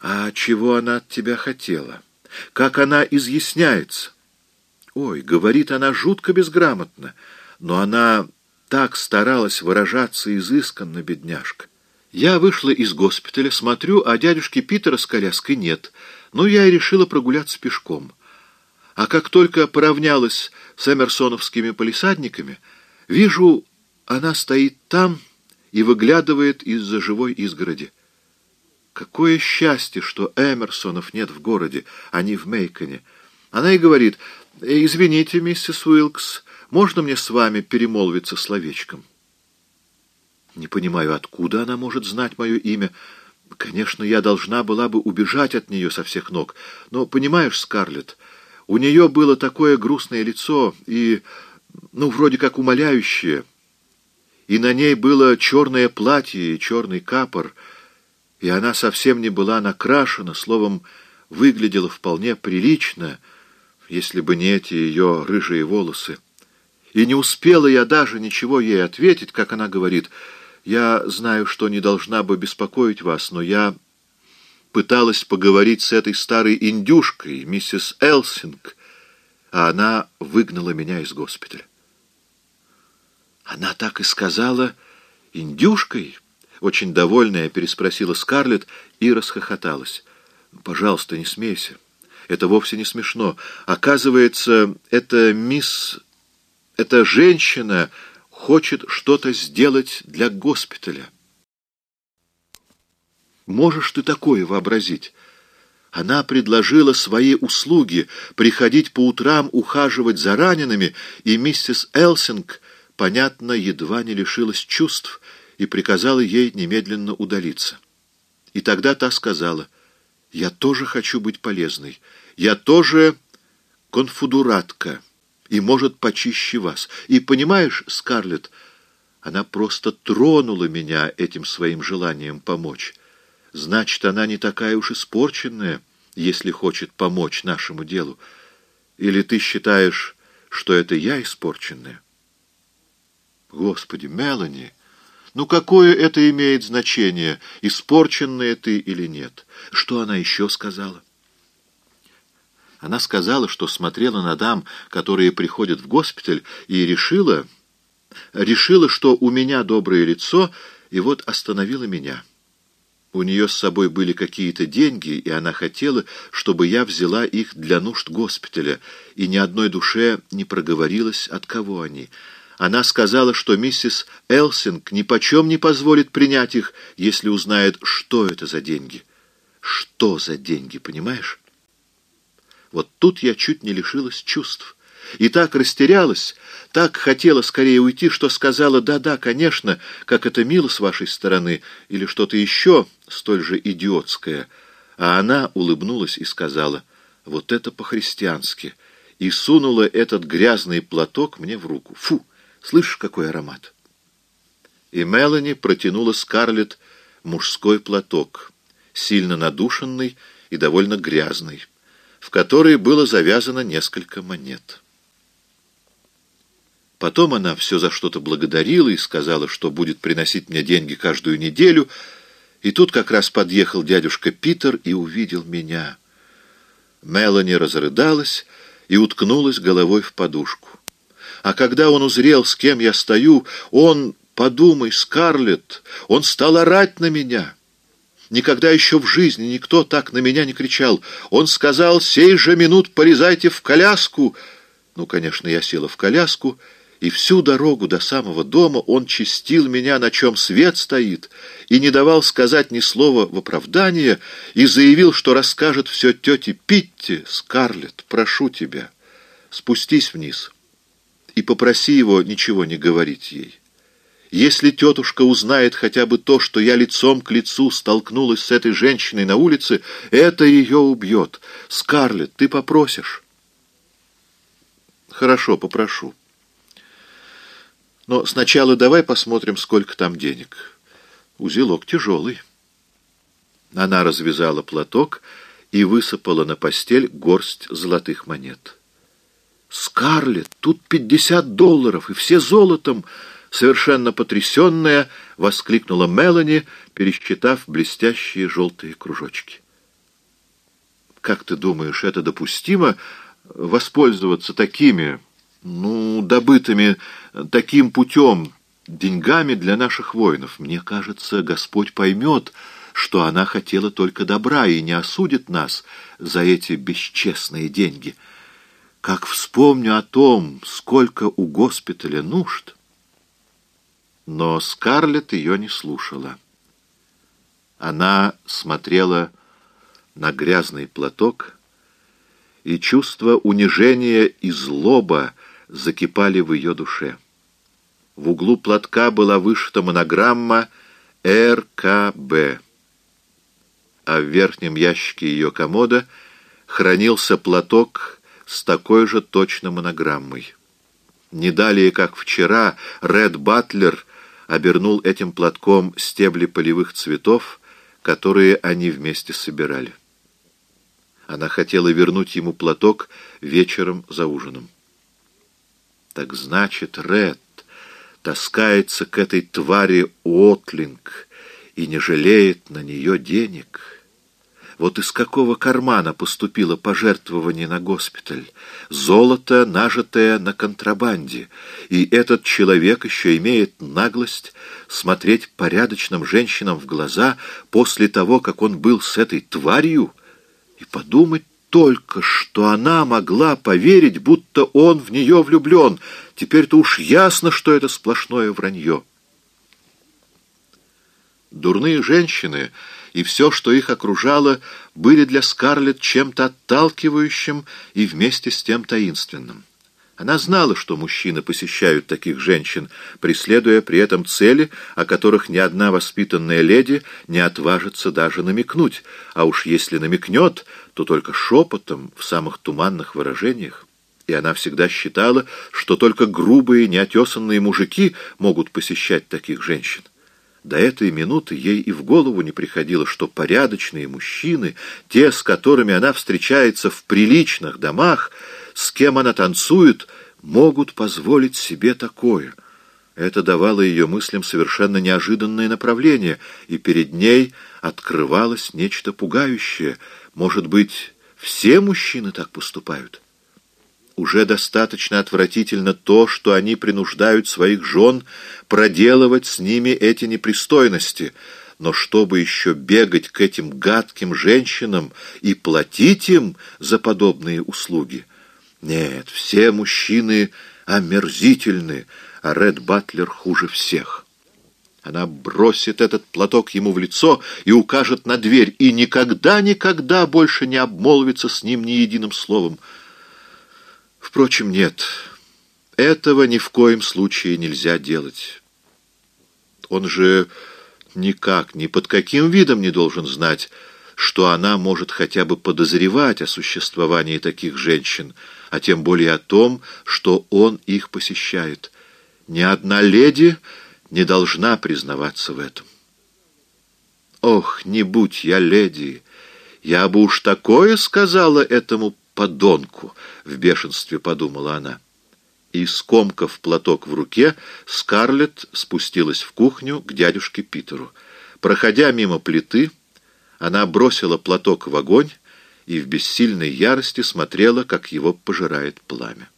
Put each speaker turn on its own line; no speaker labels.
А чего она от тебя хотела? Как она изъясняется? Ой, говорит она жутко безграмотно, но она так старалась выражаться изысканно, бедняжка. Я вышла из госпиталя, смотрю, а дядюшки Питера с коляской нет. Ну, я и решила прогуляться пешком. А как только поравнялась с эмерсоновскими полисадниками, вижу, она стоит там и выглядывает из-за живой изгороди. Какое счастье, что Эмерсонов нет в городе, а не в Мейконе. Она и говорит, «Извините, миссис Уилкс, можно мне с вами перемолвиться словечком?» Не понимаю, откуда она может знать мое имя. Конечно, я должна была бы убежать от нее со всех ног. Но, понимаешь, Скарлетт, у нее было такое грустное лицо и, ну, вроде как умоляющее. И на ней было черное платье и черный капор, и она совсем не была накрашена, словом, выглядела вполне прилично, если бы не эти ее рыжие волосы. И не успела я даже ничего ей ответить, как она говорит — я знаю, что не должна бы беспокоить вас, но я пыталась поговорить с этой старой индюшкой, миссис Элсинг, а она выгнала меня из госпиталя. Она так и сказала «индюшкой», очень довольная, переспросила Скарлетт и расхохоталась. «Пожалуйста, не смейся. Это вовсе не смешно. Оказывается, эта мисс... эта женщина хочет что-то сделать для госпиталя. Можешь ты такое вообразить? Она предложила свои услуги приходить по утрам ухаживать за ранеными, и миссис Элсинг, понятно, едва не лишилась чувств и приказала ей немедленно удалиться. И тогда та сказала, «Я тоже хочу быть полезной. Я тоже конфудуратка» и, может, почище вас. И, понимаешь, Скарлетт, она просто тронула меня этим своим желанием помочь. Значит, она не такая уж испорченная, если хочет помочь нашему делу. Или ты считаешь, что это я испорченная? Господи, Мелани, ну какое это имеет значение, испорченная ты или нет? Что она еще сказала? Она сказала, что смотрела на дам, которые приходят в госпиталь, и решила, решила, что у меня доброе лицо, и вот остановила меня. У нее с собой были какие-то деньги, и она хотела, чтобы я взяла их для нужд госпиталя, и ни одной душе не проговорилась, от кого они. Она сказала, что миссис Элсинг нипочем не позволит принять их, если узнает, что это за деньги. Что за деньги, понимаешь? Вот тут я чуть не лишилась чувств. И так растерялась, так хотела скорее уйти, что сказала «да-да, конечно, как это мило с вашей стороны» или что-то еще столь же идиотское. А она улыбнулась и сказала «вот это по-христиански» и сунула этот грязный платок мне в руку. Фу, слышишь, какой аромат? И Мелани протянула Скарлетт мужской платок, сильно надушенный и довольно грязный в которой было завязано несколько монет. Потом она все за что-то благодарила и сказала, что будет приносить мне деньги каждую неделю, и тут как раз подъехал дядюшка Питер и увидел меня. Мелани разрыдалась и уткнулась головой в подушку. А когда он узрел, с кем я стою, он, подумай, Скарлетт, он стал орать на меня — Никогда еще в жизни никто так на меня не кричал. Он сказал, сей же минут полезайте в коляску. Ну, конечно, я села в коляску, и всю дорогу до самого дома он чистил меня, на чем свет стоит, и не давал сказать ни слова в оправдание, и заявил, что расскажет все тете Питти. «Скарлетт, прошу тебя, спустись вниз и попроси его ничего не говорить ей». Если тетушка узнает хотя бы то, что я лицом к лицу столкнулась с этой женщиной на улице, это ее убьет. Скарлетт, ты попросишь? Хорошо, попрошу. Но сначала давай посмотрим, сколько там денег. Узелок тяжелый. Она развязала платок и высыпала на постель горсть золотых монет. «Скарлетт, тут пятьдесят долларов, и все золотом!» Совершенно потрясенная, воскликнула Мелани, пересчитав блестящие желтые кружочки. Как ты думаешь, это допустимо воспользоваться такими, ну, добытыми таким путем, деньгами для наших воинов? Мне кажется, Господь поймет, что она хотела только добра и не осудит нас за эти бесчестные деньги. Как вспомню о том, сколько у госпиталя нужд. Но Скарлетт ее не слушала. Она смотрела на грязный платок, и чувство унижения и злоба закипали в ее душе. В углу платка была вышита монограмма «РКБ», а в верхнем ящике ее комода хранился платок с такой же точно монограммой. Не далее, как вчера, Ред Батлер обернул этим платком стебли полевых цветов, которые они вместе собирали. Она хотела вернуть ему платок вечером за ужином. Так значит, Ред таскается к этой твари Уотлинг и не жалеет на нее денег. Вот из какого кармана поступило пожертвование на госпиталь? Золото, нажитое на контрабанде. И этот человек еще имеет наглость смотреть порядочным женщинам в глаза после того, как он был с этой тварью? И подумать только, что она могла поверить, будто он в нее влюблен. Теперь-то уж ясно, что это сплошное вранье. Дурные женщины и все, что их окружало, были для Скарлетт чем-то отталкивающим и вместе с тем таинственным. Она знала, что мужчины посещают таких женщин, преследуя при этом цели, о которых ни одна воспитанная леди не отважится даже намекнуть, а уж если намекнет, то только шепотом, в самых туманных выражениях. И она всегда считала, что только грубые, неотесанные мужики могут посещать таких женщин. До этой минуты ей и в голову не приходило, что порядочные мужчины, те, с которыми она встречается в приличных домах, с кем она танцует, могут позволить себе такое. Это давало ее мыслям совершенно неожиданное направление, и перед ней открывалось нечто пугающее. Может быть, все мужчины так поступают? Уже достаточно отвратительно то, что они принуждают своих жен проделывать с ними эти непристойности, но чтобы еще бегать к этим гадким женщинам и платить им за подобные услуги — нет, все мужчины омерзительны, а Ред Батлер хуже всех. Она бросит этот платок ему в лицо и укажет на дверь, и никогда-никогда больше не обмолвится с ним ни единым словом. Впрочем, нет, этого ни в коем случае нельзя делать. Он же никак, ни под каким видом не должен знать, что она может хотя бы подозревать о существовании таких женщин, а тем более о том, что он их посещает. Ни одна леди не должна признаваться в этом. «Ох, не будь я леди! Я бы уж такое сказала этому подонку!» — в бешенстве подумала она. И, скомкав платок в руке, Скарлетт спустилась в кухню к дядюшке Питеру. Проходя мимо плиты, она бросила платок в огонь и в бессильной ярости смотрела, как его пожирает пламя.